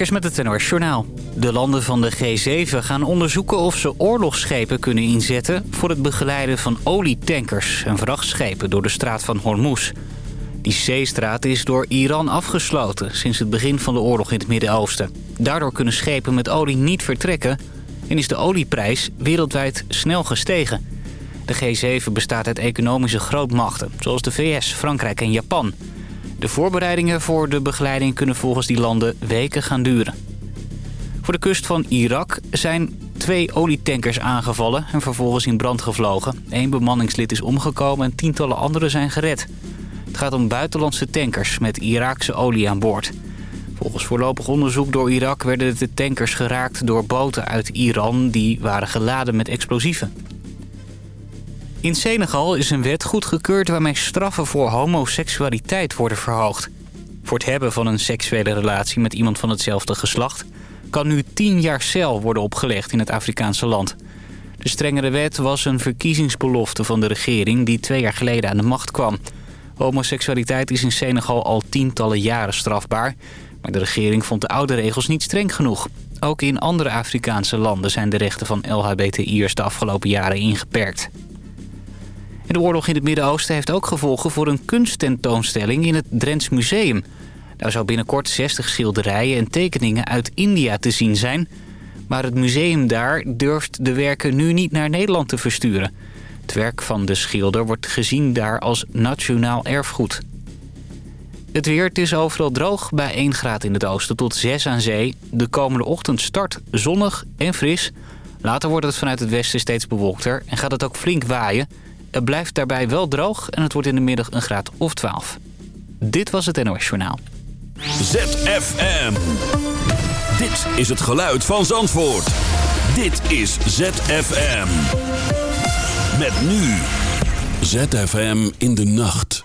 Is met het NOS Journaal. De landen van de G7 gaan onderzoeken of ze oorlogsschepen kunnen inzetten... voor het begeleiden van olietankers en vrachtschepen door de straat van Hormuz. Die zeestraat is door Iran afgesloten sinds het begin van de oorlog in het Midden-Oosten. Daardoor kunnen schepen met olie niet vertrekken... en is de olieprijs wereldwijd snel gestegen. De G7 bestaat uit economische grootmachten, zoals de VS, Frankrijk en Japan... De voorbereidingen voor de begeleiding kunnen volgens die landen weken gaan duren. Voor de kust van Irak zijn twee olietankers aangevallen en vervolgens in brand gevlogen. Eén bemanningslid is omgekomen en tientallen anderen zijn gered. Het gaat om buitenlandse tankers met Iraakse olie aan boord. Volgens voorlopig onderzoek door Irak werden de tankers geraakt door boten uit Iran... die waren geladen met explosieven. In Senegal is een wet goedgekeurd waarmee straffen voor homoseksualiteit worden verhoogd. Voor het hebben van een seksuele relatie met iemand van hetzelfde geslacht... kan nu 10 jaar cel worden opgelegd in het Afrikaanse land. De strengere wet was een verkiezingsbelofte van de regering die twee jaar geleden aan de macht kwam. Homoseksualiteit is in Senegal al tientallen jaren strafbaar... maar de regering vond de oude regels niet streng genoeg. Ook in andere Afrikaanse landen zijn de rechten van LHBTI'ers de afgelopen jaren ingeperkt de oorlog in het Midden-Oosten heeft ook gevolgen voor een kunsttentoonstelling in het Drents Museum. Daar zou binnenkort 60 schilderijen en tekeningen uit India te zien zijn. Maar het museum daar durft de werken nu niet naar Nederland te versturen. Het werk van de schilder wordt gezien daar als nationaal erfgoed. Het weer, het is overal droog bij 1 graad in het oosten tot 6 aan zee. De komende ochtend start zonnig en fris. Later wordt het vanuit het westen steeds bewolkter en gaat het ook flink waaien... Het blijft daarbij wel droog en het wordt in de middag een graad of 12. Dit was het NOS Journaal. ZFM. Dit is het geluid van Zandvoort. Dit is ZFM. Met nu. ZFM in de nacht.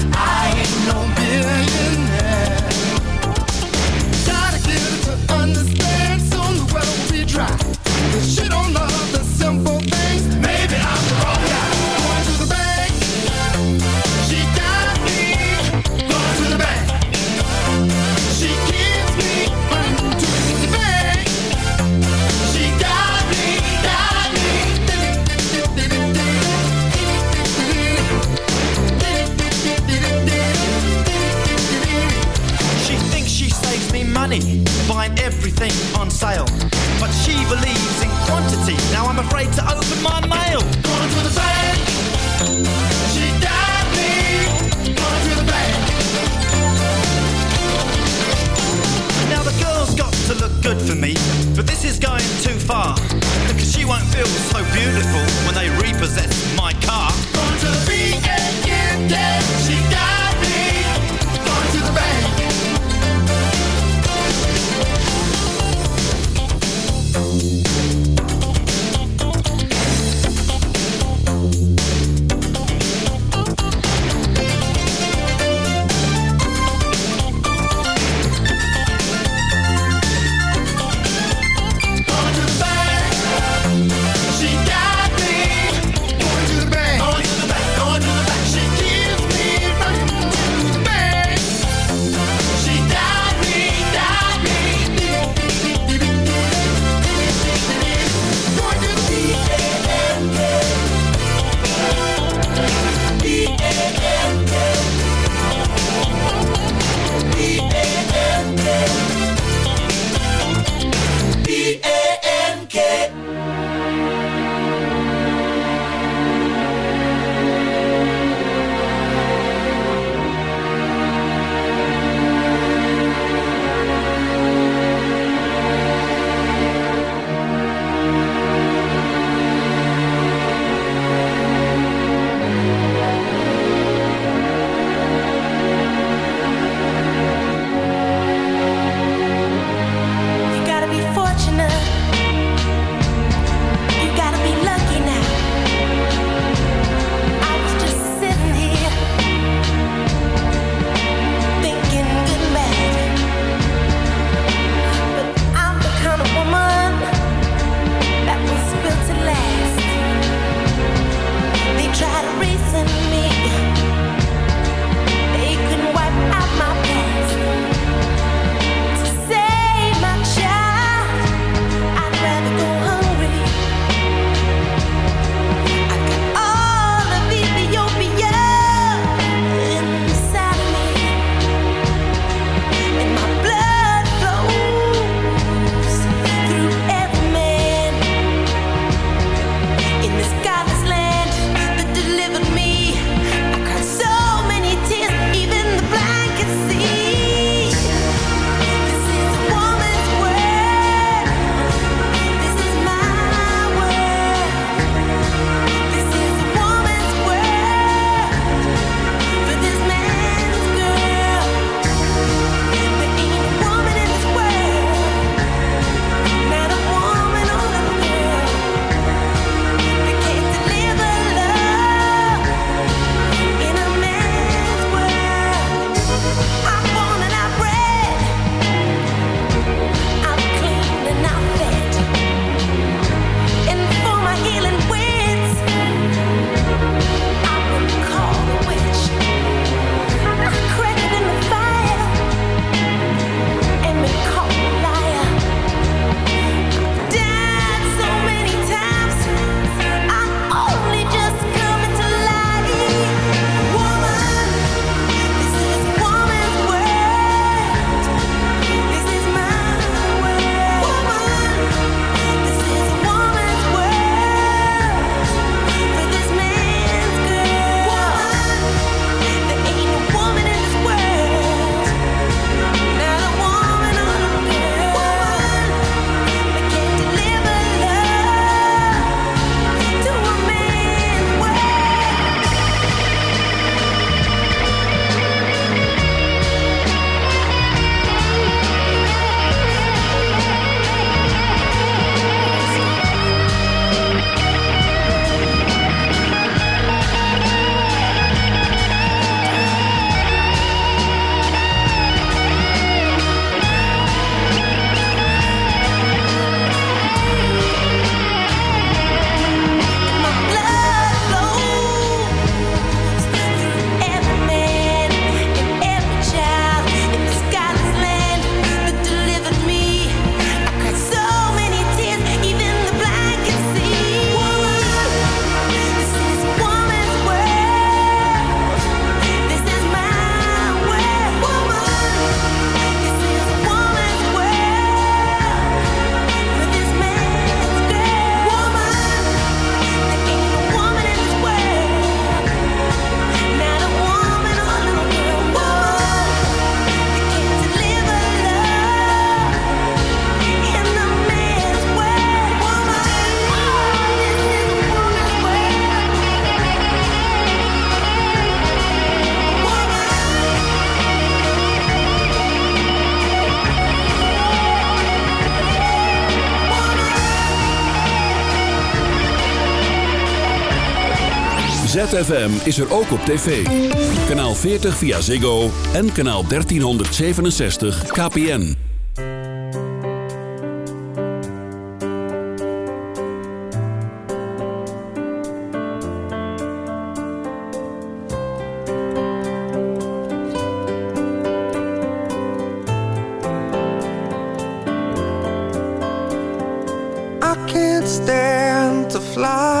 Everything on sale but she believes in quantity. Now I'm afraid to open my mail. To the bank. She got me. To the bank. Now the girl's got to look good for me, but this is going too far. Because she won't feel so beautiful ZFM is er ook op tv. Kanaal 40 via Ziggo en kanaal 1367 KPN. I can't stand to fly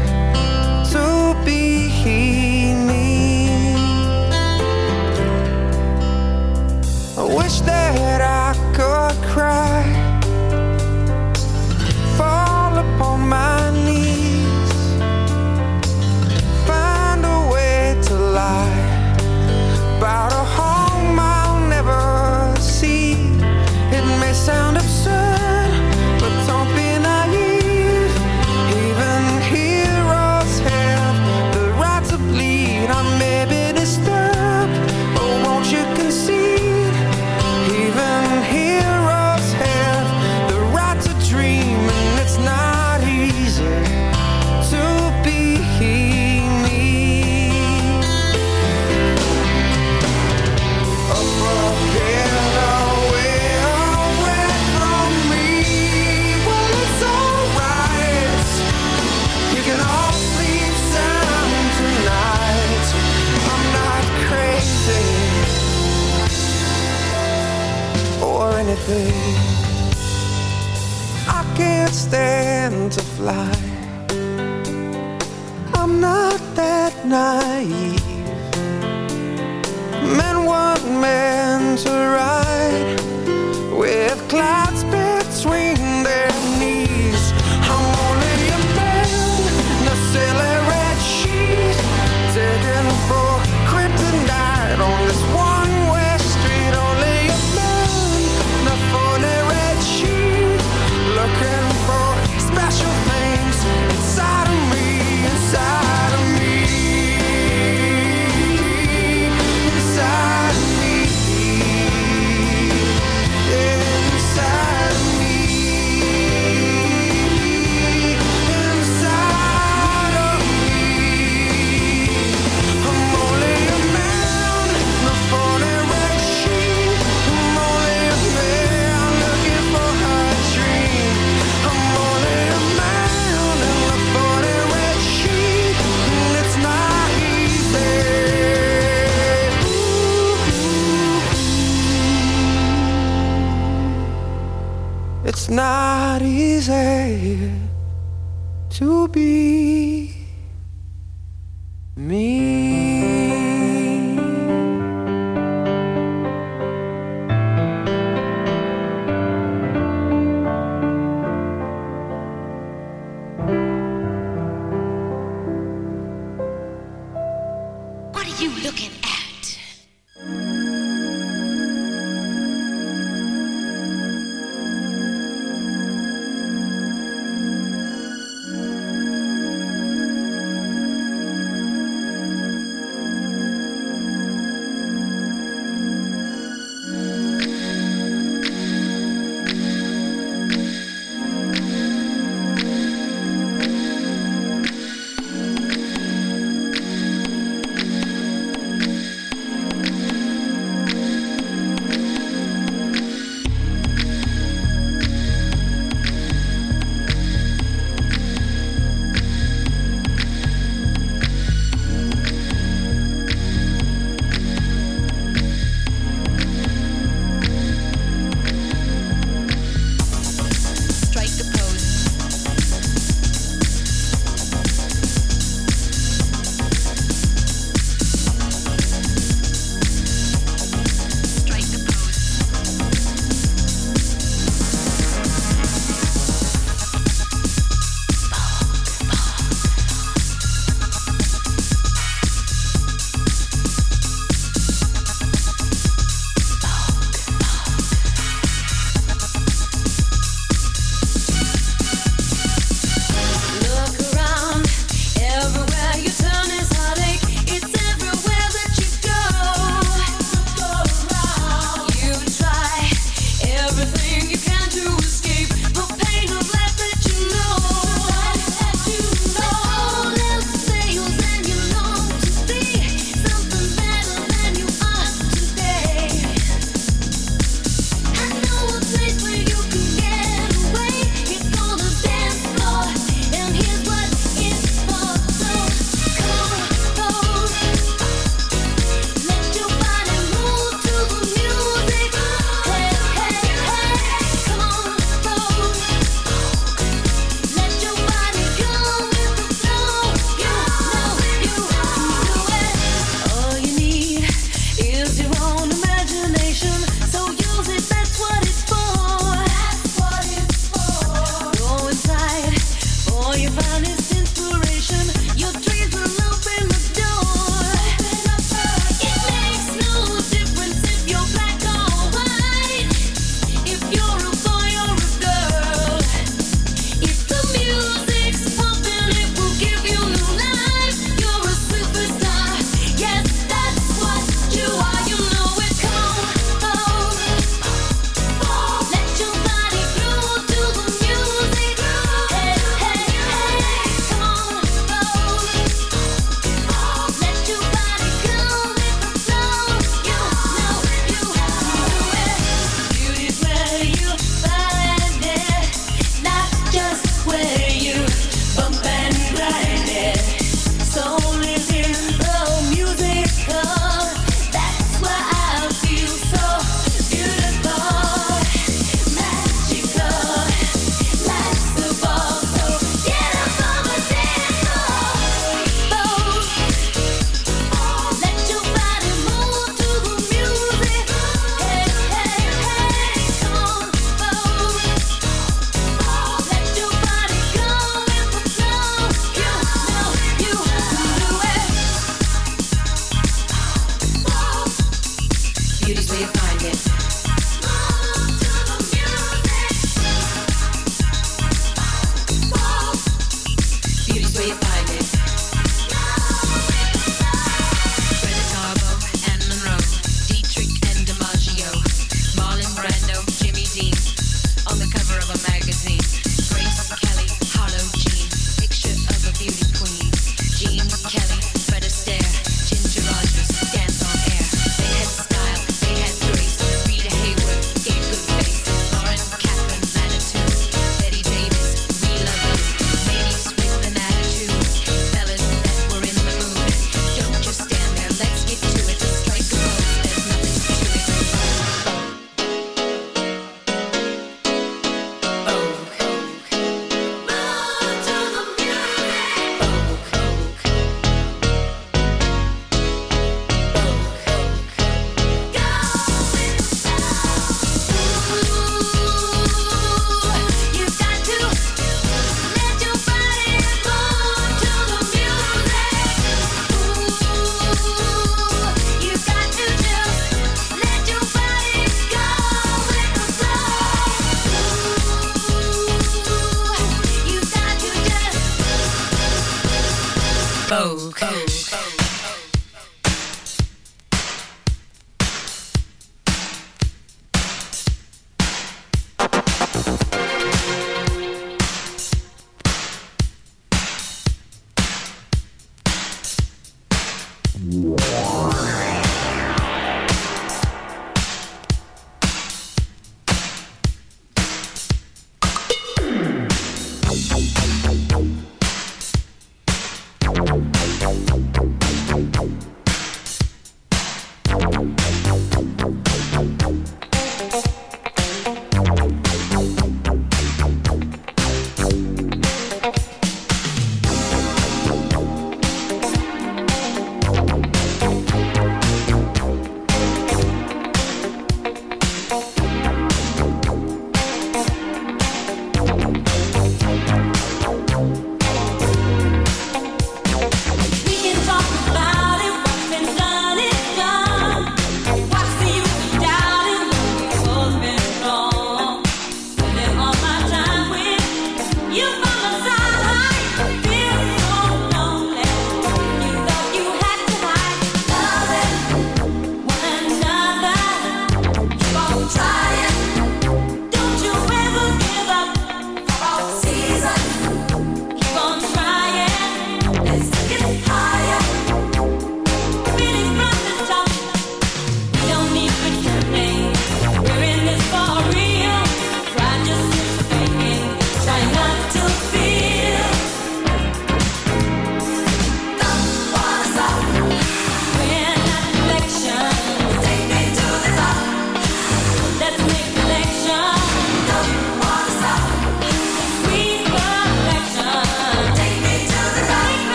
around.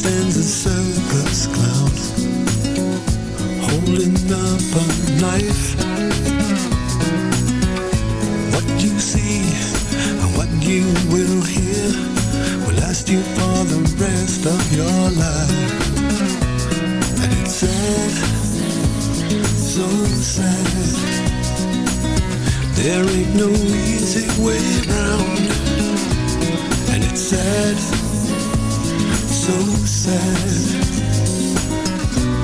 Stands a circus clown holding up a knife. What you see and what you will hear will last you for the rest of your life. And it's sad, so sad. There ain't no easy way round. And it's sad, so sad.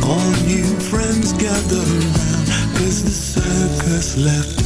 All new friends gather around Cause the circus left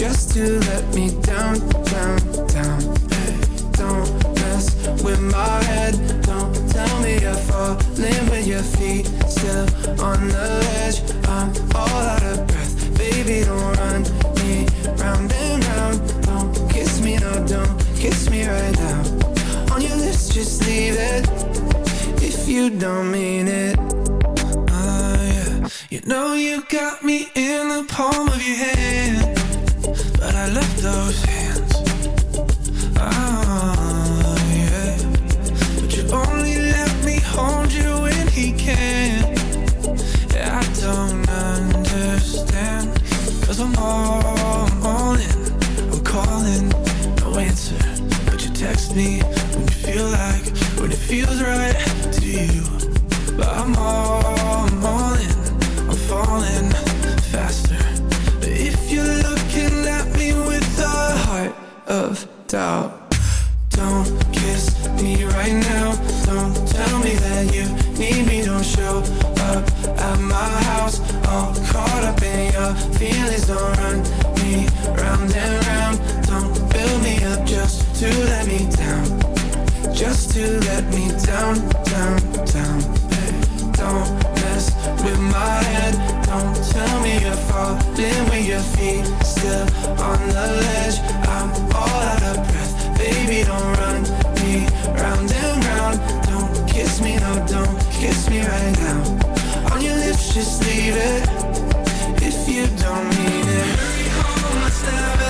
Just to let me down, down, down. Hey, don't mess with my head. Don't tell me you're falling with your feet still on the ledge. I'm all out of breath. Baby, don't run me round and round. Don't kiss me, no, don't kiss me right now. On your lips, just leave it if you don't mean it. Ah, yeah. You know you got me in the palm of your hand, but I those hands. Ah, yeah. But you only me when he can. I don't understand. Cause I'm all, I'm all in. I'm calling, no answer. But you text me when you feel like, when it feels right to you. But I'm all, I'm all in. I'm falling faster doubt Don't kiss me right now. Don't tell me that you need me. Don't show up at my house. All caught up in your feelings. Don't run me round and round. Don't build me up just to let me down. Just to let me falling when your feet still on the ledge. I'm all out of breath, baby don't run me round and round. Don't kiss me, no don't kiss me right now. On your lips just leave it, if you don't mean it. Hurry home, let's never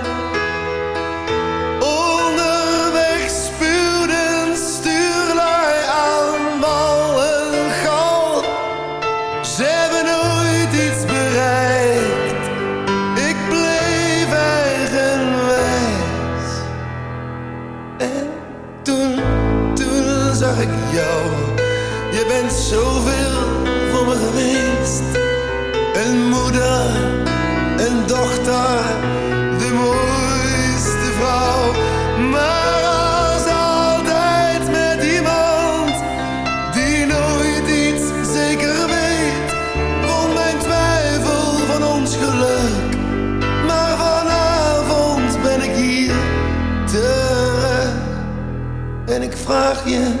Frage.